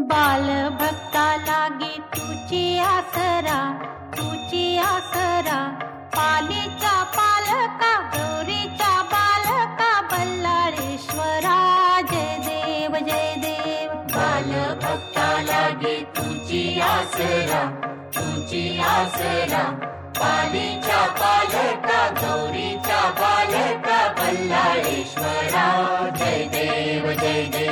बाल भक्ता लागे तुचे आसरा तुचे आसरा पालेच्या पालका गौरीच्या बालका बल्लारेश्वरा जय देव जय देव बाल भक्ता लागे तुचे आसरा तुचे आसरा पालेच्या पालका बाल बालका बल्लारेश्वरा जय देव जय देव